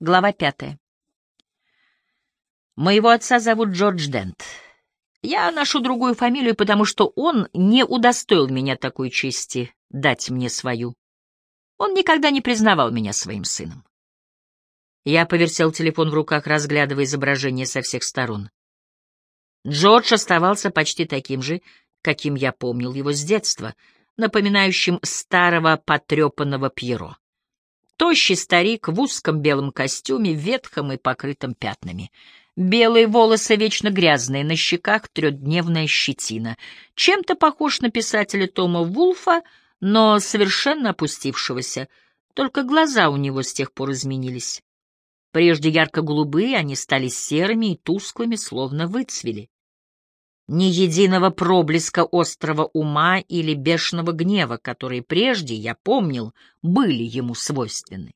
Глава пятая. Моего отца зовут Джордж Дент. Я ношу другую фамилию, потому что он не удостоил меня такой чести дать мне свою. Он никогда не признавал меня своим сыном. Я повертел телефон в руках, разглядывая изображение со всех сторон. Джордж оставался почти таким же, каким я помнил его с детства, напоминающим старого потрепанного Пьеро. Тощий старик в узком белом костюме, ветхом и покрытом пятнами. Белые волосы вечно грязные, на щеках трехдневная щетина. Чем-то похож на писателя Тома Вулфа, но совершенно опустившегося. Только глаза у него с тех пор изменились. Прежде ярко-голубые, они стали серыми и тусклыми, словно выцвели ни единого проблеска острого ума или бешеного гнева, которые прежде, я помнил, были ему свойственны.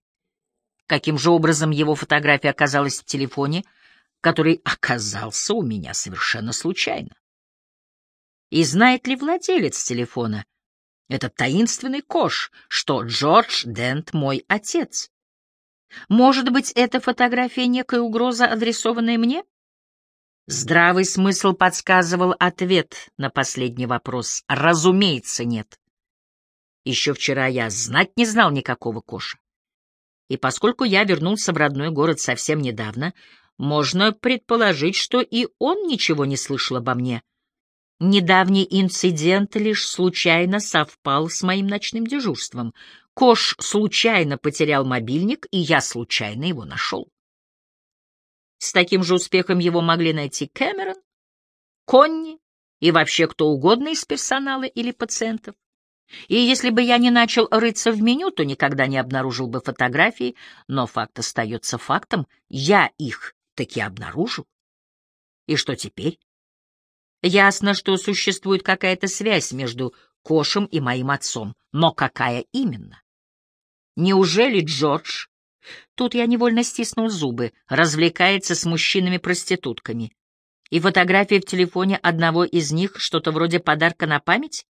Каким же образом его фотография оказалась в телефоне, который оказался у меня совершенно случайно? И знает ли владелец телефона, этот таинственный кош, что Джордж Дент мой отец? Может быть, эта фотография — некая угроза, адресованная мне? Здравый смысл подсказывал ответ на последний вопрос. Разумеется, нет. Еще вчера я знать не знал никакого Коша. И поскольку я вернулся в родной город совсем недавно, можно предположить, что и он ничего не слышал обо мне. Недавний инцидент лишь случайно совпал с моим ночным дежурством. Кош случайно потерял мобильник, и я случайно его нашел. С таким же успехом его могли найти Кэмерон, Конни и вообще кто угодно из персонала или пациентов. И если бы я не начал рыться в меню, то никогда не обнаружил бы фотографии, но факт остается фактом, я их таки обнаружил. И что теперь? Ясно, что существует какая-то связь между Кошем и моим отцом, но какая именно? Неужели Джордж Тут я невольно стиснул зубы, развлекается с мужчинами-проститутками. И фотография в телефоне одного из них что-то вроде подарка на память?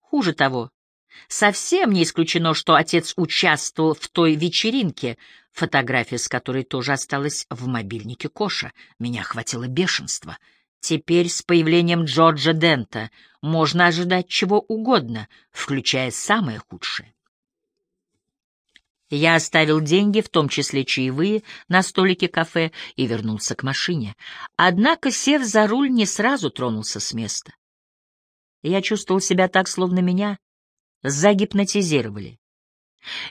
Хуже того, совсем не исключено, что отец участвовал в той вечеринке, фотография с которой тоже осталась в мобильнике Коша. Меня охватило бешенство. Теперь с появлением Джорджа Дента можно ожидать чего угодно, включая самое худшее. Я оставил деньги, в том числе чаевые, на столике кафе и вернулся к машине. Однако, сев за руль, не сразу тронулся с места. Я чувствовал себя так, словно меня загипнотизировали.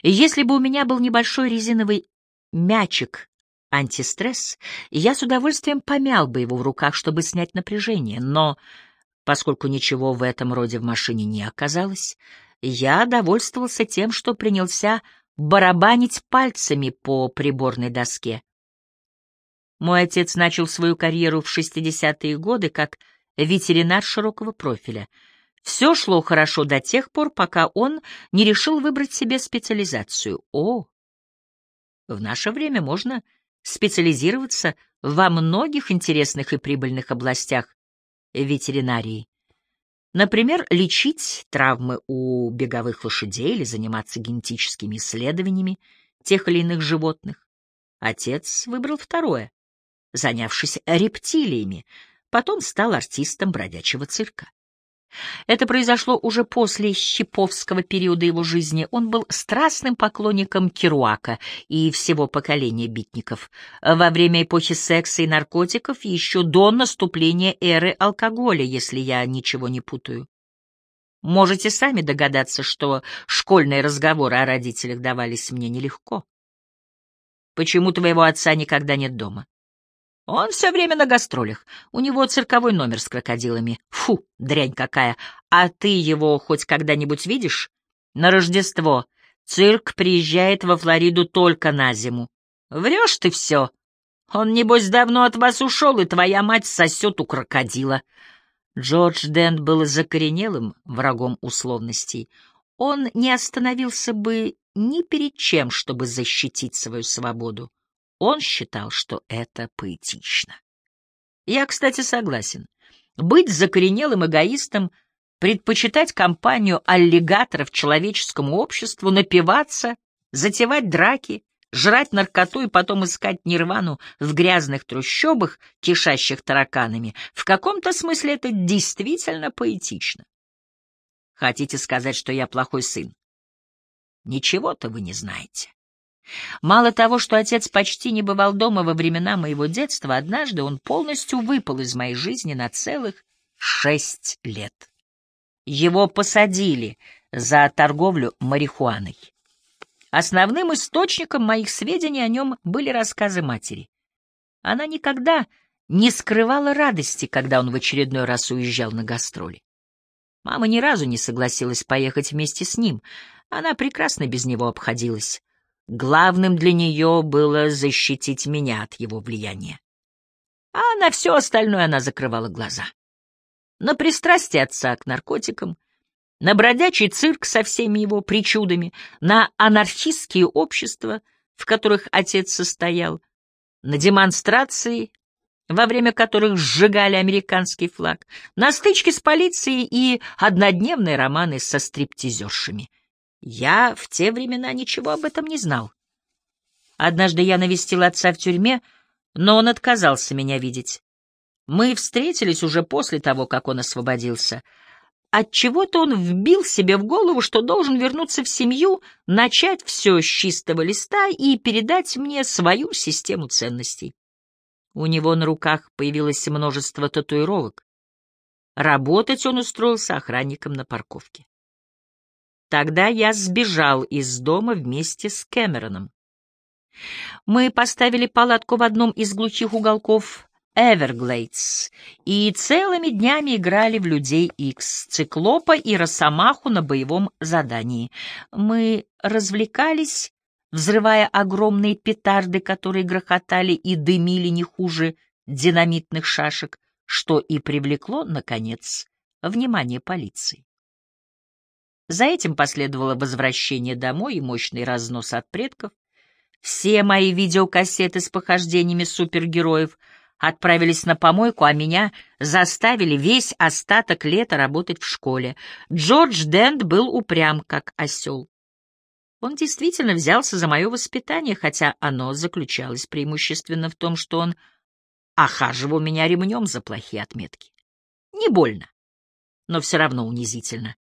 И если бы у меня был небольшой резиновый мячик антистресс, я с удовольствием помял бы его в руках, чтобы снять напряжение, но, поскольку ничего в этом роде в машине не оказалось, я довольствовался тем, что принялся барабанить пальцами по приборной доске. Мой отец начал свою карьеру в 60-е годы как ветеринар широкого профиля. Все шло хорошо до тех пор, пока он не решил выбрать себе специализацию. О, в наше время можно специализироваться во многих интересных и прибыльных областях ветеринарии. Например, лечить травмы у беговых лошадей или заниматься генетическими исследованиями тех или иных животных. Отец выбрал второе, занявшись рептилиями, потом стал артистом бродячего цирка. Это произошло уже после щиповского периода его жизни. Он был страстным поклонником Керуака и всего поколения битников. Во время эпохи секса и наркотиков еще до наступления эры алкоголя, если я ничего не путаю. Можете сами догадаться, что школьные разговоры о родителях давались мне нелегко. Почему твоего отца никогда нет дома? Он все время на гастролях. У него цирковой номер с крокодилами. Фу, дрянь какая. А ты его хоть когда-нибудь видишь? На Рождество. Цирк приезжает во Флориду только на зиму. Врешь ты все. Он, небось, давно от вас ушел, и твоя мать сосет у крокодила. Джордж Дент был закоренелым врагом условностей. Он не остановился бы ни перед чем, чтобы защитить свою свободу. Он считал, что это поэтично. Я, кстати, согласен. Быть закоренелым эгоистом, предпочитать компанию аллигаторов человеческому обществу, напиваться, затевать драки, жрать наркоту и потом искать нирвану в грязных трущобах, кишащих тараканами, в каком-то смысле это действительно поэтично. Хотите сказать, что я плохой сын? Ничего-то вы не знаете. Мало того, что отец почти не бывал дома во времена моего детства, однажды он полностью выпал из моей жизни на целых шесть лет. Его посадили за торговлю марихуаной. Основным источником моих сведений о нем были рассказы матери. Она никогда не скрывала радости, когда он в очередной раз уезжал на гастроли. Мама ни разу не согласилась поехать вместе с ним. Она прекрасно без него обходилась. Главным для нее было защитить меня от его влияния. А на все остальное она закрывала глаза. На пристрастие отца к наркотикам, на бродячий цирк со всеми его причудами, на анархистские общества, в которых отец состоял, на демонстрации, во время которых сжигали американский флаг, на стычки с полицией и однодневные романы со стриптизершами. Я в те времена ничего об этом не знал. Однажды я навестил отца в тюрьме, но он отказался меня видеть. Мы встретились уже после того, как он освободился. Отчего-то он вбил себе в голову, что должен вернуться в семью, начать все с чистого листа и передать мне свою систему ценностей. У него на руках появилось множество татуировок. Работать он устроился охранником на парковке. Тогда я сбежал из дома вместе с Кэмероном. Мы поставили палатку в одном из глухих уголков Эверглейдс и целыми днями играли в Людей Икс, Циклопа и Росомаху на боевом задании. Мы развлекались, взрывая огромные петарды, которые грохотали и дымили не хуже динамитных шашек, что и привлекло, наконец, внимание полиции. За этим последовало возвращение домой и мощный разнос от предков. Все мои видеокассеты с похождениями супергероев — отправились на помойку, а меня заставили весь остаток лета работать в школе. Джордж Дент был упрям, как осел. Он действительно взялся за мое воспитание, хотя оно заключалось преимущественно в том, что он охаживал меня ремнем за плохие отметки. Не больно, но все равно унизительно.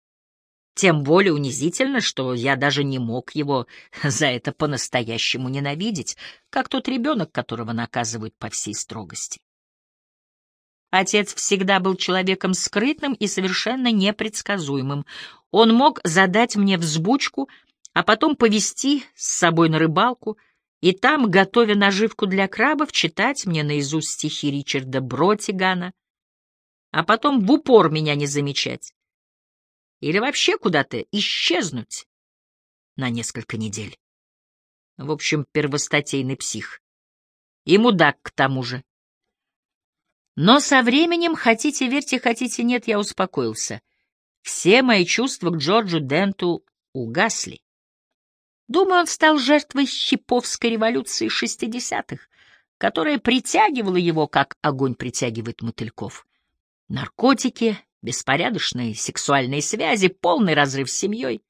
Тем более унизительно, что я даже не мог его за это по-настоящему ненавидеть, как тот ребенок, которого наказывают по всей строгости. Отец всегда был человеком скрытным и совершенно непредсказуемым. Он мог задать мне взбучку, а потом повести с собой на рыбалку, и там, готовя наживку для крабов, читать мне наизусть стихи Ричарда Бротигана, а потом в упор меня не замечать или вообще куда-то исчезнуть на несколько недель. В общем, первостатейный псих. И мудак к тому же. Но со временем, хотите верьте, хотите нет, я успокоился. Все мои чувства к Джорджу Денту угасли. Думаю, он стал жертвой щиповской революции шестидесятых, которая притягивала его, как огонь притягивает мотыльков. Наркотики, беспорядочные сексуальные связи, полный разрыв с семьей.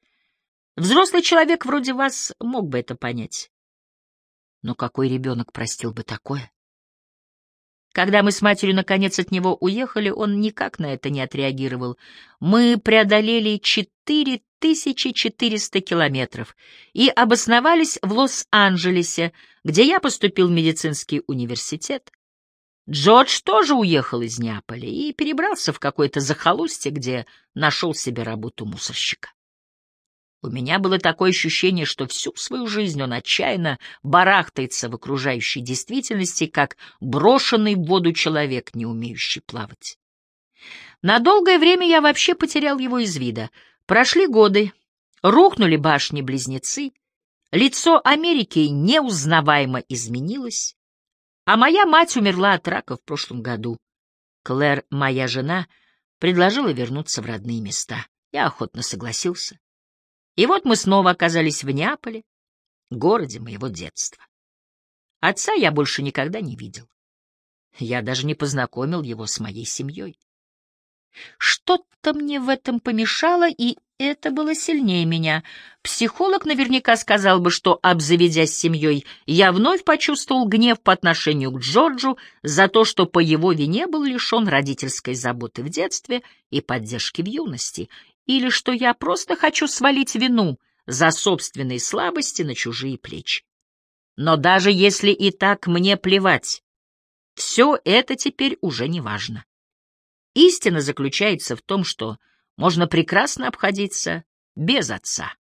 Взрослый человек вроде вас мог бы это понять. Но какой ребенок простил бы такое? Когда мы с матерью наконец от него уехали, он никак на это не отреагировал. Мы преодолели 4400 километров и обосновались в Лос-Анджелесе, где я поступил в медицинский университет. Джордж тоже уехал из Неаполя и перебрался в какое-то захолустье, где нашел себе работу мусорщика. У меня было такое ощущение, что всю свою жизнь он отчаянно барахтается в окружающей действительности, как брошенный в воду человек, не умеющий плавать. На долгое время я вообще потерял его из вида. Прошли годы, рухнули башни-близнецы, лицо Америки неузнаваемо изменилось, а моя мать умерла от рака в прошлом году. Клэр, моя жена, предложила вернуться в родные места. Я охотно согласился. И вот мы снова оказались в Неаполе, городе моего детства. Отца я больше никогда не видел. Я даже не познакомил его с моей семьей. Что-то мне в этом помешало, и это было сильнее меня. Психолог наверняка сказал бы, что, обзаведясь семьей, я вновь почувствовал гнев по отношению к Джорджу за то, что по его вине был лишен родительской заботы в детстве и поддержки в юности, или что я просто хочу свалить вину за собственные слабости на чужие плечи. Но даже если и так, мне плевать. Все это теперь уже не важно. Истина заключается в том, что можно прекрасно обходиться без отца,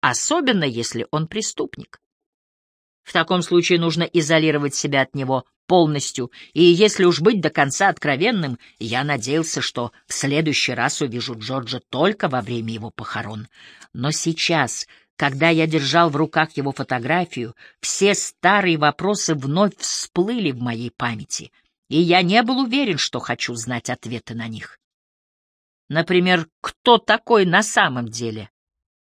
особенно если он преступник. В таком случае нужно изолировать себя от него полностью, и если уж быть до конца откровенным, я надеялся, что в следующий раз увижу Джорджа только во время его похорон. Но сейчас, когда я держал в руках его фотографию, все старые вопросы вновь всплыли в моей памяти, и я не был уверен, что хочу знать ответы на них. Например, кто такой на самом деле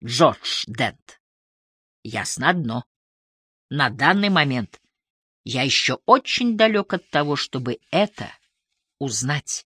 Джордж Дент? Ясно одно. На данный момент я еще очень далек от того, чтобы это узнать.